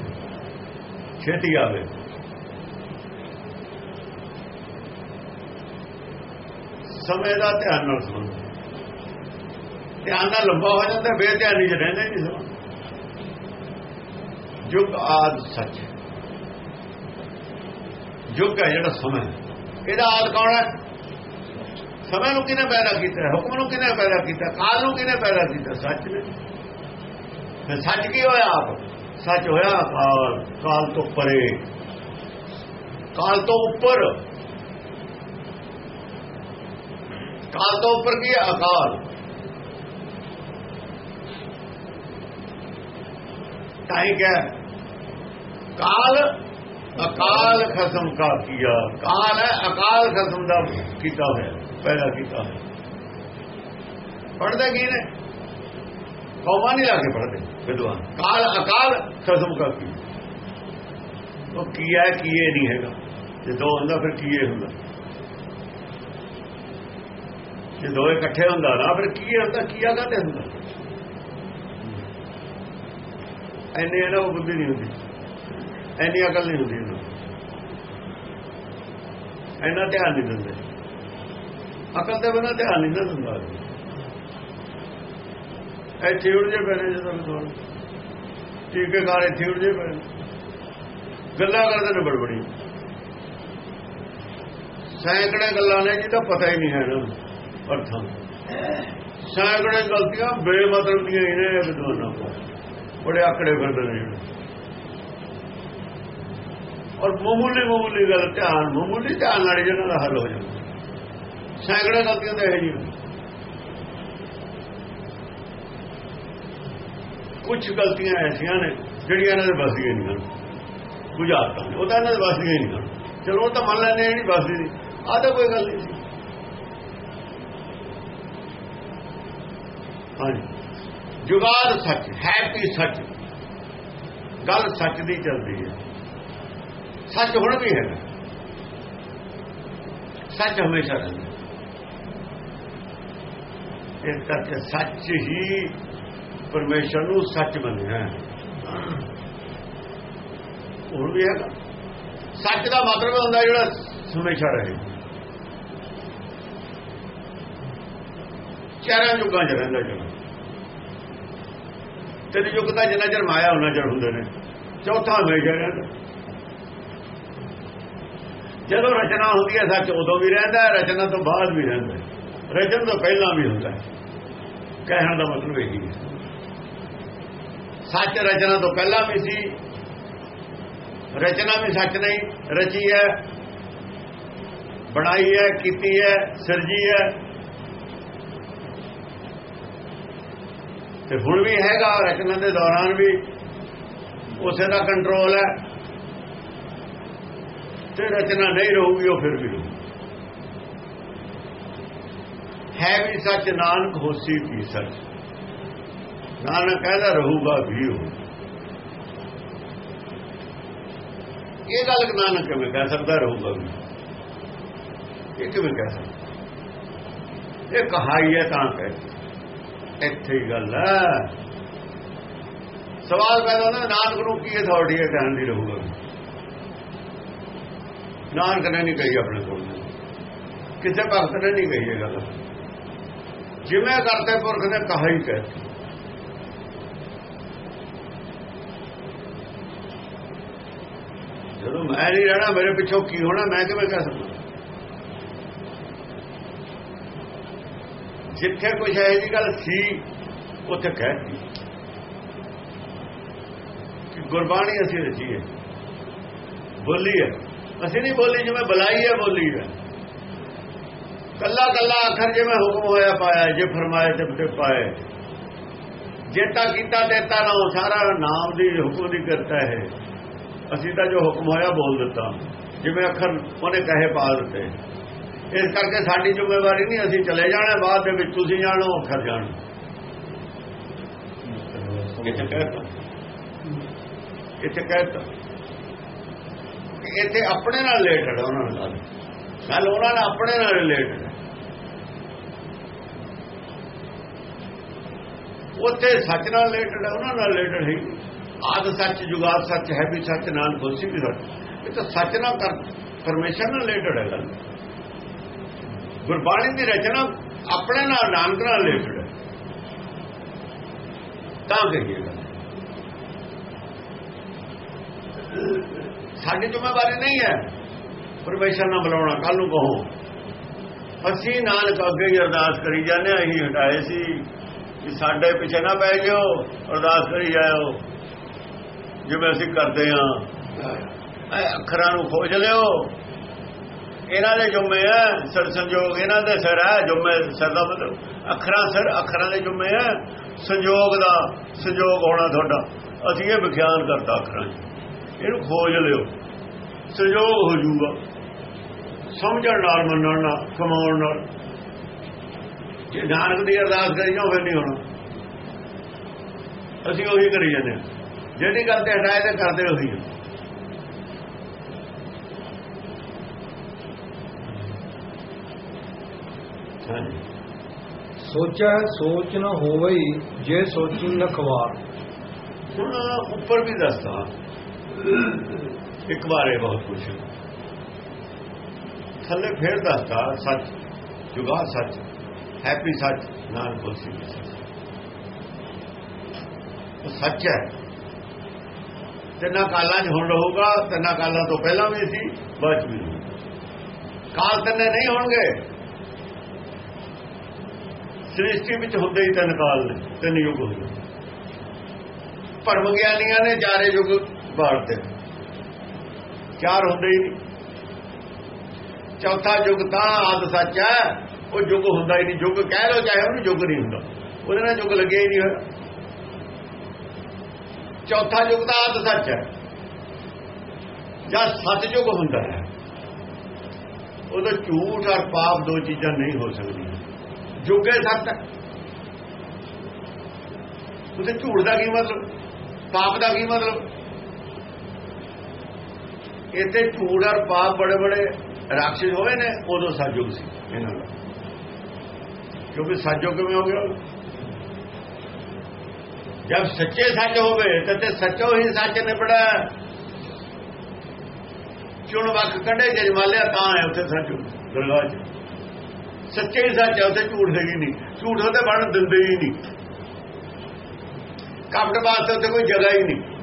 B: ਛੇਤੀ ਆਵੇ। ਸਮੇਂ ਦਾ ਧਿਆਨ ਨਾਲ ਸੁਣੋ। ਧਿਆਨ ਨਾਲ ਲੰਬਾ ਹੋ ਜਾਂਦਾ, ਬੇਧਿਆਨੀ ਚ ਰਹਿੰਦੇ ਨਹੀਂ ਸਮਾਂ ਜੁਗ ਆਦ ਸੱਚ। ਜੁਗ ਹੈ ਜਿਹੜਾ ਸਮਾਂ ਇਹਦਾ ਆਦ ਕੌਣ ਹੈ? ਸਮੇਂ ਨੂੰ ਕਿਹਨੇ ਪੈਦਾ ਕੀਤਾ, ਹੁਕਮ ਨੂੰ ਕਿਹਨੇ ਪੈਦਾ ਕੀਤਾ, ਕਾਲ ਨੂੰ ਕਿਹਨੇ ਪੈਦਾ ਕੀਤਾ? ਸੱਚ ਨੇ। ਫਿਰ ਸੱਚ ਕੀ ਹੋਇਆ ਆਪ? ਸੱਚ ਹੋਇਆ ਕਾਲ ਕਾਲ ਤੋਂ ਪਰੇ। ਕਾਲ ਤੋਂ ਉੱਪਰ। ਕਾਲ ਤੋਂ ਉੱਪਰ ਕੀ ਹੈ ਅਕਾਲ। ਕਾਹੇ ਕਿਆ ਕਾਲ, ਅਕਾਲ ਖਸਮ ਕਾ ਕੀਆ। ਕਾਲ ਹੈ, ਅਕਾਲ ਖਸਮ ਦਾ ਕੀਤਾ ਹੋਇਆ। ਪੈਦਾ ਕੀਤਾ। ਹੈ ਪੜਦੇ ਕੀ ਨੇ? ਕੌਮਾ ਨਹੀਂ ਲਾ ਕੇ ਪੜਦੇ ਵਿਦਵਾਨ। ਕਾਲ ਅਕਾਲ ਖਸਮ ਕਾ ਕੀ ਉਹ ਕੀਆ ਕੀਏ ਨਹੀਂ ਹੈਗਾ। ਜੇ ਦੋ ਹੁੰਦਾ ਫਿਰ ਕੀਏ ਹੁੰਦਾ? ਜੇ ਦੋ ਇਕੱਠੇ ਹੁੰਦਾ ਨਾ ਫਿਰ ਕੀਏ ਹੁੰਦਾ? ਕੀਆ ਕਾਤੇ ਹੁੰਦਾ? ਐਨੇ ਇਹਨਾਂ ਨੂੰ ਬੁੱਧੀ ਨਹੀਂ ਹੁੰਦੀ। ਐਨੀ ਅਕਲ ਨਹੀਂ ਹੁੰਦੀ ਇਹਨਾਂ ਐਨਾ ਧਿਆਨ ਨਹੀਂ ਦਿੰਦੇ। ਅਕਲ ਦੇ ਬਿਨਾਂ ਧਿਆਨ ਨਹੀਂ ਨਾ ਦਿੰਦਾ। ਇਹ ਥਿਉੜ ਜੇ ਪੈਣੇ ਜਦੋਂ ਤੁਹਾਨੂੰ ਟੀਕੇ ਕਾਲੇ ਥਿਉੜ ਜੇ ਪੈਣੇ। ਗੱਲਾਂ ਕਰਦੇ ਨੇ ਬੜਬੜੀ। ਸੈਂਕੜੇ ਗੱਲਾਂ ਨੇ ਜਿਹਦਾ ਪਤਾ ਹੀ ਨਹੀਂ ਹੈ ਨਾ, ਅਰਥਾਂ ਸੈਂਕੜੇ ਗਲਤੀਆਂ ਬੇਮਤਲਬ ਦੀਆਂ ਹੀ ਵਿਦਵਾਨਾਂ ਕੋਲ। ਬੜੇ ਆਕੜੇ ਫਿਰਦੇ ਨੇ ਔਰ ਮਾਮੂਲੀ ਮਾਮੂਲੀ ਗੱਲ, ਧਿਆਨ, ਮਾਮੂਲੀ ਧਿਆਨ ਨਾਲ ਜਿਹਨਾਂ ਦਾ ਹੱਲ ਹੋ ਜਾਂਦਾ। ਸੈਂਕੜੇ ਗਲਤੀਆਂ ਤਾਂ ਇਹ ਜੀ ਕੁਝ ਗਲਤੀਆਂ ਐਸੀਆਂ ਨੇ ਜਿਹੜੀਆਂ ਇਹਨਾਂ ਦੇ ਬਸਦੀਆਂ ਨਹੀਂ ਹਨ। ਕੁਝ ਆਦਤਾਂ ਨੇ ਉਹ ਤਾਂ ਇਹਨਾਂ ਦੇ ਬਸਦੀਆਂ ਨਹੀਂ ਹਨ। ਚਲੋ, ਉਹ ਤਾਂ ਮੰਨ ਲੈਂਦੇ ਜਿਹੜੀ ਬਸਦੀ ਨਹੀਂ। ਆ ਤਾਂ ਕੋਈ ਗੱਲ ਨਹੀਂ ਹਾਂਜੀ। ਜੁਗਾਦ ਸੱਚ, ਹੈਪੀ ਸੱਚ। ਗੱਲ ਸੱਚ ਦੀ ਚੱਲਦੀ ਹੈ। ਸੱਚ ਹੁਣ ਵੀ ਹੈ ਸੱਚ ਹਮੇਸ਼ਾ ਰਹਿੰਦਾ। ਇਸ ਕਰਕੇ ਸੱਚ ਹੀ ਪਰਮੇਸ਼ਰ ਨੂੰ ਸੱਚ ਮੰਨਿਆ ਹੋਰ ਵੀ ਹੈਗਾ। ਸੱਚ ਦਾ ਮਤਲਬ ਹੁੰਦਾ ਜਿਹੜਾ ਹਮੇਸ਼ਾ ਰਹੇ। ਚਾਰਾਂ ਯੁੱਗਾਂ 'ਚ ਰਹਿੰਦਾ ਜਿਹੜਾ। ਤਿੰਨ ਯੁੱਗ ਦਾ ਜਿੰਨਾ ਚਿਰ ਮਾਇਆ, ਉਹਨਾਂ ਚਿਰ ਹੁੰਦੇ ਨੇ। ਚੌਥਾ ਹਮੇਸ਼ਾ ਰਹਿੰਦਾ। ਜਦੋਂ ਰਚਨਾ ਹੁੰਦੀ ਹੈ ਸੱਚ, ਉਦੋਂ ਵੀ ਰਹਿੰਦਾ ਰਚਨਾ ਤੋਂ ਬਾਅਦ ਵੀ ਰਹਿੰਦਾ ਰਚਨ ਤੋਂ ਪਹਿਲਾਂ ਵੀ ਹੁੰਦਾ ਹੈ। ਕਹਿਣ ਦਾ ਮਤਲਬ ਇਹ ਹੀ। ਹੈ ਸੱਚ ਰਚਨਾ ਤੋਂ ਪਹਿਲਾਂ ਵੀ ਸੀ। ਰਚਨਾ ਵੀ ਸੱਚ ਨਹੀਂ, ਰਚੀ ਹੈ। ਬਣਾਈ ਹੈ, ਕੀਤੀ ਹੈ, ਸਿਰਜੀ ਹੈ। ਤੇ ਹੁਣ ਵੀ ਹੈਗਾ, ਰਚਨਾ ਦੇ ਦੌਰਾਨ ਵੀ। ਉਸੇ ਦਾ ਕੰਟਰੋਲ ਹੈ। ਤੇ ਰਚਨਾ ਨਹੀਂ ਰਹੂਗੀ, ਉਹ ਫਿਰ ਵੀ ਰਹੂ ਹੈ ਵੀ ਸੱਚ, ਨਾਨਕ ਹੋਸੀ ਵੀ ਸੱਚ? ਨਾਨਕ ਕਹਿੰਦਾ ਰਹੂਗਾ ਵੀ ਉਹ। ਇਹ ਗੱਲ ਨਾਨਕ ਕਿਵੇਂ ਕਹਿ ਸਕਦਾ ਰਹੂਗਾ ਵੀ ਇਹ ਕਿਵੇਂ ਕਹਿ ਸਕਦਾ? ਇਹ ਕਹਾਈ ਹੈ ਤਾਂ ਕਹਿ ਇੱਥੇ ਹੀ ਗੱਲ ਹੈ। ਸਵਾਲ ਪੈਦਾ ਹੁੰਦਾ, ਨਾਨਕ ਨੂੰ ਕੀ ਅਥਾਰਟੀ ਹੈ ਕਹਿਣ ਦੀ ਰਹੂਗਾ ਨਾਨਕ ਨੇ ਨਹੀਂ ਕਹੀ ਆਪਣੇ ਕੋਲ। ਕਿਸੇ ਭਗਤ ਨੇ ਨਹੀਂ ਕਹੀ ਇਹ ਗੱਲ। ਜਿਵੇਂ ਕਰਤੇ ਪੁਰਖ ਨੇ ਕਹਾ ਹੀ ਕਹਿ ਜਦੋਂ ਮੈਂ ਨਹੀਂ ਰਹਿਣਾ, ਮੇਰੇ ਪਿੱਛੋਂ ਕੀ ਹੋਣਾ, ਮੈਂ ਕਿਵੇਂ ਕਹਿ ਸਕਦਾ? ਜਿੱਥੇ ਕੁਝ ਹੈ ਜੀ ਗੱਲ ਸੀ, ਉੱਥੇ ਕਹਿ ਕਿ ਗੁਰਬਾਣੀ ਅਸੀਂ ਰਚੀ ਹੈ। ਬੋਲੀ ਹੈ। ਅਸੀਂ ਨਹੀਂ ਬੋਲੀ ਜਿਵੇਂ ਬੁਲਾਈ ਹੈ, ਬੋਲੀ ਹੈ। ਕੱਲਾ ਕੱਲਾ ਅੱਖਰ ਜਿਵੇਂ ਹੁਕਮ ਹੋਇਆ ਪਾਇਆ ਜੇ ਫਰਮਾਏ ਤੇ ਤੇ ਪਾਏ। ਜੇਤਾ ਕੀਤਾ ਦੇਤਾ ਨਾ ਸਾਰਾ ਨਾਮ ਦੀ ਹੁਕਮ ਦੀ ਕਰਤਾ ਹੈ। ਅਸੀਂ ਤਾਂ ਜੋ ਹੁਕਮ ਹੋਇਆ ਬੋਲ ਦਿੱਤਾ। ਜਿਵੇਂ ਅੱਖਰ ਉਹਨੇ ਕਹੇ ਪਾ ਦਿੱਤੇ। ਇਸ ਕਰਕੇ ਸਾਡੀ ਜ਼ਿੰਮੇਵਾਰੀ ਨਹੀਂ ਅਸੀਂ ਚਲੇ ਜਾਣਾ ਬਾਅਦ ਦੇ ਵਿੱਚ ਤੁਸੀਂ ਜਾਣੋ ਅੱਖਰ ਜਾਣ। ਇੱਥੇ ਕਹਿਤਾ ਇੱਥੇ ਕਹਿਤਾ ਇੱਥੇ ਆਪਣੇ ਨਾਲ ਰਿਲੇਟਡ ਉਹਨਾਂ ਨਾਲ ਗੱਲ ਉਹਨਾਂ ਨਾਲ ਆਪਣੇ ਨਾਲ ਰਿਲੇਟਡ ਹੈ ਉੱਥੇ ਸੱਚ ਨਾਲ ਰਿਲੇਟਡ ਹੈ, ਉਹਨਾਂ ਨਾਲ ਰਿਲੇਟਡ ਹੈ ਆਦ ਸੱਚ, ਜੁਗਾਦ ਸੱਚ, ਹੈ ਵੀ ਸੱਚ, ਨਾਨਕ ਹੋਸੀ ਵੀ ਸੱਚ। ਇਹ ਤਾਂ ਸੱਚ ਨਾਲ ਕਰ ਪਰਮੇਸ਼ਰ ਨਾਲ ਰਿਲੇਟਡ ਹੈ ਗੱਲ। ਗੁਰਬਾਣੀ ਦੀ ਰਚਨਾ ਆਪਣੇ ਨਾਲ, ਨਾਨਕ ਨਾਲ ਰਿਲੇਟਡ ਹੈ। ਤਾਂ ਕਹੀਏ ਗੱਲ। ਸਾਡੀ ਜ਼ਿੰਮੇਵਾਰੀ ਨਹੀਂ ਹੈ ਪਰਮੇਸ਼ਰ ਨਾਲ ਬੁਲਾਉਣਾ ਕੱਲ ਨੂੰ ਕਹੋ। ਅਸੀਂ ਨਾਨਕ ਅੱਗੇ ਹੀ ਅਰਦਾਸ ਕਰੀ ਜਾਂਦੇ ਆ ਅਸੀਂ ਹਟਾਏ ਸੀ। ਕਿ ਸਾਡੇ ਪਿੱਛੇ ਨਾ ਪੈ ਜਿਓ ਅਰਦਾਸ ਕਰੀ ਜਾਓ ਜਿਵੇਂ ਅਸੀਂ ਕਰਦੇ ਆ ਅੱਖਰਾਂ ਨੂੰ ਖੋਜ ਲਿਓ। ਇਹਨਾਂ ਦੇ ਜੁਮੇ ਆ ਸਰ ਸੰਜੋਗ ਇਹਨਾਂ ਦੇ ਸਿਰ ਹੈ ਜੁਮੇ ਸਰ ਦਾ ਮਤਲਬ। ਅੱਖਰਾਂ ਸਿਰ ਅੱਖਰਾਂ ਦੇ ਜੁਮੇ ਆ ਸੰਜੋਗ ਦਾ ਸੰਜੋਗ ਹੋਣਾ ਤੁਹਾਡਾ। ਅਸੀਂ ਇਹ ਵਿਖਿਆਨ ਕਰਤਾ ਅੱਖਰਾਂ ਇਹਨੂੰ ਖੋਜ ਲਿਓ। ਸੰਜੋਗ ਹੋ ਜਾਊਗਾ। ਸਮਝਣ ਨਾਲ ਮੰਨਣ ਨਾਲ ਕਮਾਉਣ ਨਾਲ। ਜੇ ਨਾਨਕ ਦੀ ਅਰਦਾਸ ਕਰੀ ਜਾਓ ਫਿਰ ਨਹੀਂ ਹੋਣਾ। ਅਸੀਂ ਉਹੀ ਕਰੀ ਜਾਂਦੇ ਜਿਹੜੀ ਗੱਲ ਤੇ ਹਟਾਏ ਤੇ ਕਰਦੇ ਉਹੀ
A: ਸੋਚੈ ਸੋਚ ਨ ਹੋਵਈ ਜੇ ਸੋਚੀ ਨ ਖਵਾਰ।
B: ਹੁਣ ਉੱਪਰ ਵੀ ਦੱਸਦਾ। ਇੱਕ ਵਾਰੇ ਬਹੁਤ ਕੁਝ ਥੱਲੇ ਫੇਰ ਦੱਸਦਾ ਸੱਚ ਜੁਗਾ ਸੱਚ। ਹੈਪੀ ਸੱਚ ਨਾਲ ਕੋਸੀ ਉਹ ਸੱਚ ਹੈ। ਤਿੰਨਾਂ ਕਾਲਾਂ 'ਚ ਹੁਣ ਰਹੂਗਾ, ਤਿੰਨਾਂ ਕਾਲਾਂ ਤੋਂ ਪਹਿਲਾਂ ਵੀ ਸੀ, ਬਾਅਦ 'ਚ ਵੀ ਕਾਲ ਤਿੰਨੇ ਨਹੀਂ ਹੋਣਗੇ। ਸ੍ਰਿਸ਼ਟੀ ਵਿੱਚ ਹੁੰਦੇ ਹੀ ਤਿੰਨ ਕਾਲ ਨੇ, ਤਿੰਨ ਯੁੱਗ ਹੁੰਦੇ ਭਰਮ ਗਿਆਨੀਆਂ ਨੇ ਚਾਰੇ ਯੁੱਗ ਬਾੜਦੇ ਚਾਰ ਹੁੰਦੇ ਹੀ ਨਹੀਂ। ਚੌਥਾ ਯੁੱਗ ਤਾਂ ਆਦ ਸੱਚ ਹੈ। ਉਹ ਯੁੱਗ ਹੁੰਦਾ ਹੀ ਨਹੀਂ ਯੁੱਗ ਕਹਿ ਲੋ ਚਾਹੇ ਉਹਨੂੰ ਯੁੱਗ ਨਹੀਂ ਹੁੰਦਾ। ਉਹਦੇ ਨਾਲ ਯੁੱਗ ਲੱਗਿਆ ਹੀ ਨਹੀਂ ਹੋਇਆ। ਚੌਥਾ ਯੁੱਗ ਤਾਂ ਆਦ ਸੱਚ ਹੈ। ਜਾਂ ਸੱਚ ਯੁੱਗ ਹੁੰਦਾ ਹੈ। ਉਹਦਾ ਝੂਠ ਔਰ ਪਾਪ ਦੋ ਚੀਜ਼ਾਂ ਨਹੀਂ ਹੋ ਸਕਦੀਆਂ। ਯੁੱਗ ਜੁਗੇ ਸੱਤ ਉਹਦੇ ਝੂਠ ਦਾ ਕੀ ਮਤਲਬ? ਪਾਪ ਦਾ ਕੀ ਮਤਲਬ? ਇੱਥੇ ਝੂਠ ਔਰ ਪਾਪ ਬੜੇ ਬੜੇ ਰਾਖਸ਼ ਹੋਏ ਨੇ, ਉਦੋਂ ਸਤਜੁਗ ਸੀ। ਇਹਨਾਂ ਦਾ। ਕਿਉਂਕਿ ਸੱਚੋ ਕਿਵੇਂ ਹੋ ਗਿਆ? ਜਦ ਸੱਚੇ ਸੱਚ ਹੋਵੇ, ਤਾਂ ਤੇ ਸੱਚੋ ਹੀ ਸੱਚ ਨਿਬੜਾ। ਚੁਣ ਵਕ ਕੱਢੇ ਜਜਮਾਲਿਆ ਤਾਂ ਹੈ ਉੱਥੇ ਸੱਚੋ ਦਰਗਾਹ 'ਚ। ਸੱਚੇ ਹੀ ਸੱਚ ਹੈ ਉੱਥੇ ਝੂਠ ਹੈਗੀ ਨਹੀਂ। ਝੂਠ ਉਹਦੇ ਬਣ ਦਿੰਦੇ ਹੀ ਨਹੀਂ। ਕਪਟ ਵਾਸਤੇ ਉੱਥੇ ਕੋਈ ਜਗ੍ਹਾ ਹੀ ਨਹੀਂ।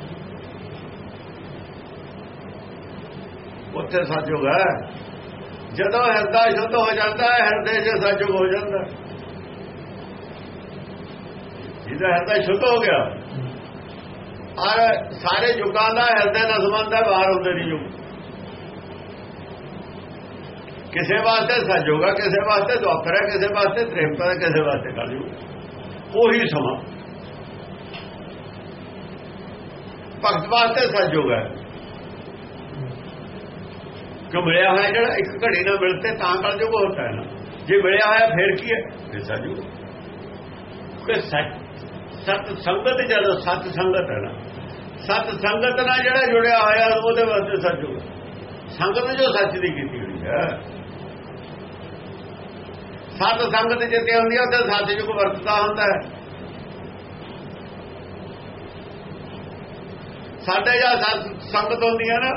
B: ਉੱਥੇ ਸੱਚੋਗ ਹੈ। ਜਦੋਂ ਹਿਰਦਾ ਸ਼ੁੱਧ ਹੋ ਜਾਂਦਾ ਹੈ ਹਿਰਦੇ 'ਚ ਸੱਚੋਗ ਹੋ ਜਾਂਦਾ। ਜਿਹਦਾ ਹਿਰਦਾ ਸ਼ੁੱਧ ਹੋ ਗਿਆ। ਔਰ ਸਾਰੇ ਯੁੱਗਾਂ ਦਾ ਹਿਰਦੇ ਨਾਲ ਸੰਬੰਧ ਹੈ, ਬਾਹਰ ਹੁੰਦੇ ਨਹੀਂ ਯੁੱਗ। ਕਿਸੇ ਵਾਸਤੇ ਸਜੋਗਾ ਕਿਸੇ ਵਾਸਤੇ ਦੁਆਪਰ ਹੈ, ਕਿਸੇ ਵਾਸਤੇ ਤ੍ਰੇਪਾ ਹੈ, ਕਿਸੇ ਵਾਸਤੇ ਕਲਯੁਗ ਉਹੀ ਸਮਾਂ। ਭਗਤ ਵਾਸਤੇ ਸਜੋਗਾ ਜੋ ਮਿਲਿਆ ਹੋਇਆ ਜਿਹੜਾ ਇੱਕ ਘੜੀ ਨਾਲ ਮਿਲਤੇ ਤਾਂ ਕਲਯੁਗ ਹੁੰਦਾ ਹੈ ਨਾ ਜੇ ਮਿਲਿਆ ਹੋਇਆ ਫਿਰ ਕੀ ਹੈ? ਫਿਰ ਸਜੋਗਾ। ਕਿ ਸੱਚ ਸਤ ਸੰਗਤ ਜਦੋਂ ਸਤ ਸੰਗਤ ਹੈ ਨਾ, ਸਤ ਸੰਗਤ ਨਾਲ ਜਿਹੜਾ ਜੁੜਿਆ ਹੋਇਆ ਉਹਦੇ ਵਾਸਤੇ ਸਜੋਗਾ ਸੰਗਤ ਜੋ ਸੱਚ ਦੀ ਕੀਤੀ ਹੋਈ ਹੈ। ਸਤ ਸੰਗਤ ਜਿੱਥੇ ਹੁੰਦੀ ਹੈ, ਉੱਥੇ ਸੱਚ ਜੁਗ ਵਰਤਦਾ ਹੁੰਦਾ ਹੈ। ਸਾਡੇ ਜਾਂ ਸੰਗਤ ਹੁੰਦੀ ਹੈ ਨਾ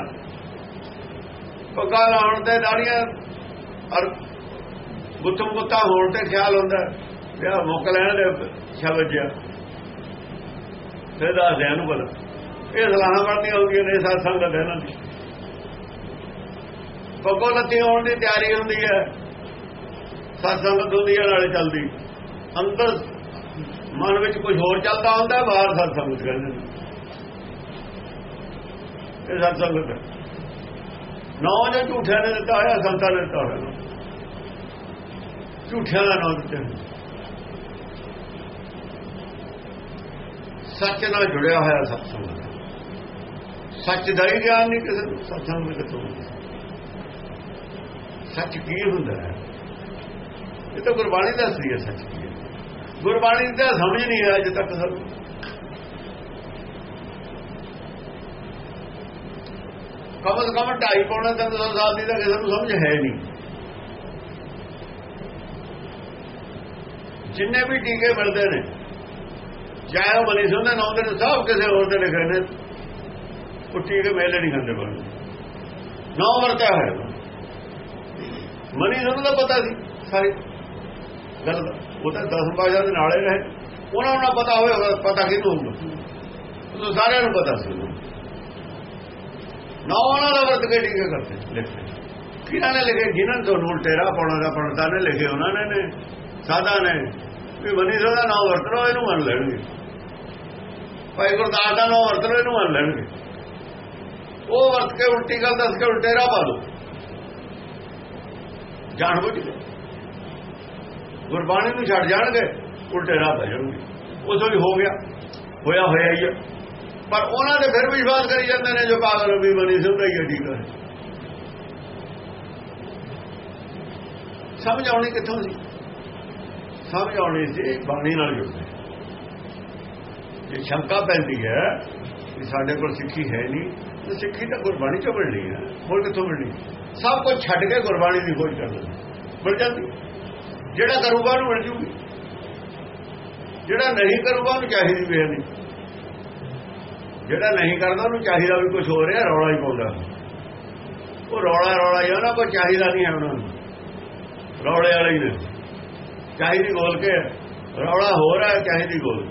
B: ਪੱਕਾ ਲਾਉਣ ਤੇ ਦਾੜੀਆਂ ਔਰ ਗੁੱਤਮ ਗੁੱਤਾ ਹੋਣ ਤੇ ਖਿਆਲ ਹੁੰਦਾ ਵਿਆਹ ਮੁੱਕ ਲੈਣ ਦੇ ਸ਼ਬਦ ਜਿਹਾ। ਫਿਰ ਦੱਸਦੇ ਨੂੰ ਬਲ ਇਹ ਸਲਾਹਾਂ ਬਣਦੀਆਂ ਹੁੰਦੀਆਂ ਨੇ ਸਾਧ ਸੰਗਤ ਇਹਨਾਂ ਦੀ ਪੱਕੋ ਲੱਤੀ ਹੋਣ ਦੀ ਤਿਆਰੀ ਹੁੰਦੀ ਹੈ। ਸਾਧ ਸੰਗਤ ਹੁੰਦੀ ਹੈ ਨਾਲੇ ਚੱਲਦੀ। ਅੰਦਰ ਮਨ ਵਿੱਚ ਕੁਝ ਹੋਰ ਚੱਲਦਾ ਹੁੰਦਾ, ਬਾਹਰ ਸਾਧ ਸੰਗਤ ਕਹਿੰਦੇ ਨੇ। ਇਹ ਸਾਧ ਸੰਗਤ ਹੈ ਨੌ ਜੋ ਝੂਠਿਆਂ ਨੇ ਦਿੱਤਾ ਹੋਇਆ, ਸੰਤਾਂ ਨੇ ਦਿੱਤਾ ਹੋਇਆ। ਝੂਠਿਆਂ ਦਾ ਨਾਮ ਦਿੱਤਾ। ਸੱਚ ਨਾਲ ਜੁੜਿਆ ਹੋਇਆ ਸਤਸੰਗ। ਸੱਚ ਦਾ ਹੀ ਗਿਆਨ ਨਹੀਂ ਕਿਸੇ ਨੂੰ, ਸਤਸੰਗ ਵਿੱਚ ਤੋਂ ਸੱਚ ਕੀ ਹੁੰਦਾ ਹੈ? ਇਹ ਤਾਂ ਗੁਰਬਾਣੀ ਦੱਸਦੀ ਹੈ, ਸੱਚ ਕੀ ਹੈ? ਗੁਰਬਾਣੀ ਦਾ ਸਮਝ ਨਹੀਂ ਆਇਆ ਅਜੇ ਤੱਕ ਸਾਨੂੰ। ਕਮ ਸੇ ਕਮ ਢਾਈ ਪੌਣੇ ਤਿੰਨ ਸੌ ਸਾਲ ਦੀ ਤਾਂ ਕਿਸੇ ਨੂੰ ਸਮਝ ਹੈ ਨਹੀਂ। ਜਿੰਨੇ ਵੀ ਟੀਕੇ ਮਿਲਦੇ ਨੇ ਚਾਹੇ ਉਹ ਮਨੀ ਸੁਣਦੇ ਨਾ ਉਹਦੇ ਸਭ ਕਿਸੇ ਹੋਰ ਤੇ ਲਿਖੇ ਨੇ। ਉਹ ਕੇ ਮੇਲੇ ਨਹੀਂ ਖਾਂਦੇ ਬਣ ਨਾ ਵਰਤਿਆ ਹੋਇਆ। ਮਨੀ ਸੁਣਨ ਦਾ ਪਤਾ ਸੀ, ਸਾਰੀ। ਗੱਲ ਉਹ ਤਾਂ 10 ਬਾਜਾ ਦੇ ਨਾਲੇ ਰਹੇ। ਉਹਨਾਂ ਨੂੰ ਪਤਾ ਹੋਵੇ ਪਤਾ ਕਿਹਨੂੰ ਹੋਊਗਾ ਉਹ ਸਾਰਿਆਂ ਨੂੰ ਪਤਾ ਸੀ। ਉਹਨੂੰ। ਨਾ ਉਹਨਾਂ ਦਾ ਵਰਤ ਕੇ ਟੀਕੇ ਕਰਦੇ ਲਿਖਦੇ ਕਿਹਨਾਂ ਨੇ ਲਿਖੇ? ਜਿਨ੍ਹਾਂ ਤੋਂ ਨੂੰ ਤੇਰਾ ਪਾਉਣਾ ਦਾ ਪੜਦਾ ਨੇ, ਲਿਖੇ ਉਹਨਾਂ ਨੇ ਨੇ। ਸਾਦਾ ਨੇ। ਵੀ ਮਨੀ ਦਾ ਨਾਮ ਵਰਤ ਲਓ, ਇਹਨੂੰ ਮੰਨ ਲੈਣਗੇ। ਭਾਈ ਗੁਰਦਾਸ ਦਾ ਨਾਮ ਵਰਤ ਲਓ, ਇਹਨੂੰ ਮੰਨ ਲੈਣਗੇ। ਉਹ ਵਰਤ ਕੇ ਉਲਟੀ ਗੱਲ ਦੱਸ ਕੇ ਉਲਟੇ ਰਾਹ ਪਾ ਦੋ। ਜਾਣ ਬੁੱਝ ਕੇ ਗੁਰਬਾਣੀ ਨੂੰ ਛੱਡ ਜਾਣਗੇ, ਉਲਟੇਰਾ ਪੈ ਜਾਣਗੇ। ਉਸ ਵੀ ਹੋ ਗਿਆ। ਹੋਇਆ ਹੋਇਆ ਹੀ ਹੈ ਪਰ ਉਹਨਾਂ ਦੇ ਫਿਰ ਵਿਸ਼ਵਾਸ ਕਰੀ ਜਾਂਦੇ ਨੇ, ਜੋ ਪਾਗਲ ਵੀ ਬਣੀ ਸੁਣਦਾ ਹੀ ਹੈ ਠੀਕ ਹੈ ਸਮਝ ਆਉਣੀ ਕਿੱਥੋਂ ਸੀ? ਸਮਝ ਆਉਣੀ ਸੀ ਬਾਣੀ ਨਾਲ ਜੁੜਦੇ। ਜੇ ਸ਼ੰਕਾ ਪੈਂਦੀ ਹੈ ਕਿ ਸਾਡੇ ਕੋਲ ਸਿੱਖੀ ਹੈ ਨਹੀਂ, ਤਾਂ ਸਿੱਖੀ ਤਾਂ ਗੁਰਬਾਣੀ ਚੋਂ ਮਿਲਣੀ ਹੈ। ਹੋਰ ਕਿੱਥੋਂ ਮਿਲਣੀ? ਸਭ ਕੁਝ ਛੱਡ ਕੇ ਗੁਰਬਾਣੀ ਦੀ ਖੋਜ ਕਰਨਾ। ਮਿਲ ਜਾਂਦੀ। ਜਿਹੜਾ ਕਰੂਗਾ ਉਹਨੂੰ ਮਿਲ ਜੂਗੀ। ਜਿਹੜਾ ਨਹੀਂ ਕਰੂਗਾ ਉਹਨੂੰ ਚਾਹੀਦੀ ਵੀ ਨਹੀਂ। ਜਿਹੜਾ ਨਹੀਂ ਕਰਦਾ ਉਹਨੂੰ ਚਾਹੀਦਾ ਵੀ ਕੁਝ ਹੋ ਰਿਹਾ ਰੌਲਾ ਹੀ ਪਾਉਂਦਾ। ਉਹ ਰੌਲਾ ਰੌਲਾ ਹੀ ਉਹਨਾਂ ਕੋਲ ਚਾਹੀਦਾ ਨਹੀਂ ਹੈ ਉਹਨਾਂ ਨੂੰ। ਰੌਲੇ ਵਾਲੇ ਹੀ ਨੇ। ਚਾਹੀਦੀ ਬੋਲ ਕੇ। ਰੌਲਾ ਹੋ ਰਿਹਾ ਚਾਹੀਦੀ ਗੋਲ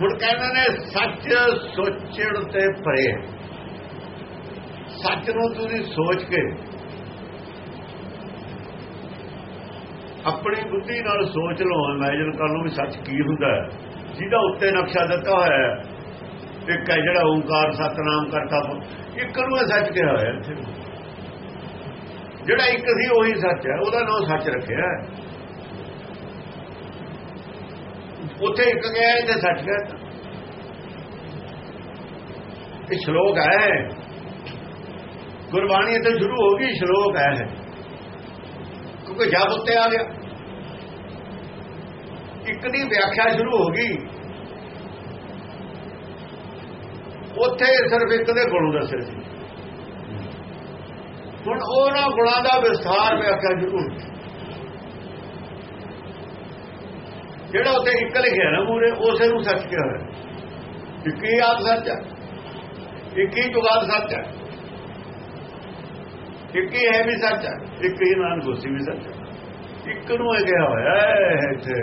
B: ਹੁਣ ਕਹਿੰਦੇ ਨੇ ਸੱਚ ਸੋਚਣ ਤੇ ਭਰੇ ਸੱਚ ਨੂੰ ਤੁਸੀਂ ਸੋਚ ਕੇ ਆਪਣੀ ਬੁੱਧੀ ਨਾਲ ਸੋਚ ਲਓ। ਇਮੇਜਿਨ ਕਰ ਲਓ ਵੀ ਸੱਚ ਕੀ ਹੁੰਦਾ ਹੈ। ਜਿਹਦਾ ਉੱਤੇ ਨਕਸ਼ਾ ਦਿੱਤਾ ਹੋਇਆ ਹੈ, ਇੱਕ ਹੈ ਜਿਹੜਾ ਓੰਕਾਰ ਸਤਨਾਮ ਕਰਤਾ ਇੱਕ ਨੂੰ ਇਹ ਸੱਚ ਕਿਹਾ ਹੋਇਆ ਜਿਹੜਾ ਇੱਕ ਸੀ ਉਹੀ ਸੱਚ ਹੈ, ਉਹਦਾ ਨਾਮ ਸੱਚ ਰੱਖਿਆ ਹੈ। ਉੱਥੇ ਇੱਕ ਗਿਆ ਤੇ ਸੱਚ ਗਿਆ। ਇਹ ਸ਼ਲੋਕ ਹੈ। ਗੁਰਬਾਣੀ ਇੱਥੇ ਸ਼ੁਰੂ ਹੋ ਗਈ, ਸ਼ਲੋਕ ਹੈ ਕਿਉਂਕਿ ਜਦ ਉੱਤੇ ਆ ਗਿਆ। ਇੱਕ ਦੀ ਵਿਆਖਿਆ ਸ਼ੁਰੂ ਹੋ ਗਈ। ਉੱਥੇ ਸਿਰਫ ਇੱਕ ਦੇ ਗੁਣ ਦੱਸੇ ਸੀ। ਹੁਣ ਉਹਨਾਂ ਗੁਣਾਂ ਦਾ ਵਿਸਥਾਰ ਵਿਆਖਿਆ ਸ਼ੁਰੂ ਹੋ ਗਈ ਜਿਹੜਾ ਉੱਥੇ ਇੱਕ ਲਿਖਿਆ ਨਾ ਮੂਰੇ ਉਸੇ ਨੂੰ ਸੱਚ ਕਿਹਾ ਹੋਇਆ। ਇੱਕ ਹੀ ਆਪ ਸੱਚ ਹੈ ਇੱਕ ਹੀ ਜੁਗਾਦ ਸੱਚ ਹੈ ਇੱਕ ਹੀ ਹੈ ਵੀ ਸੱਚ ਹੈ ਇੱਕ ਹੀ ਨਾਨਕ ਹੋਸੀ ਵੀ ਸੱਚ ਹੈ ਇੱਕ ਨੂੰ ਇਹ ਕਿਹਾ ਹੋਇਆ ਹੈ ਇੱਥੇ।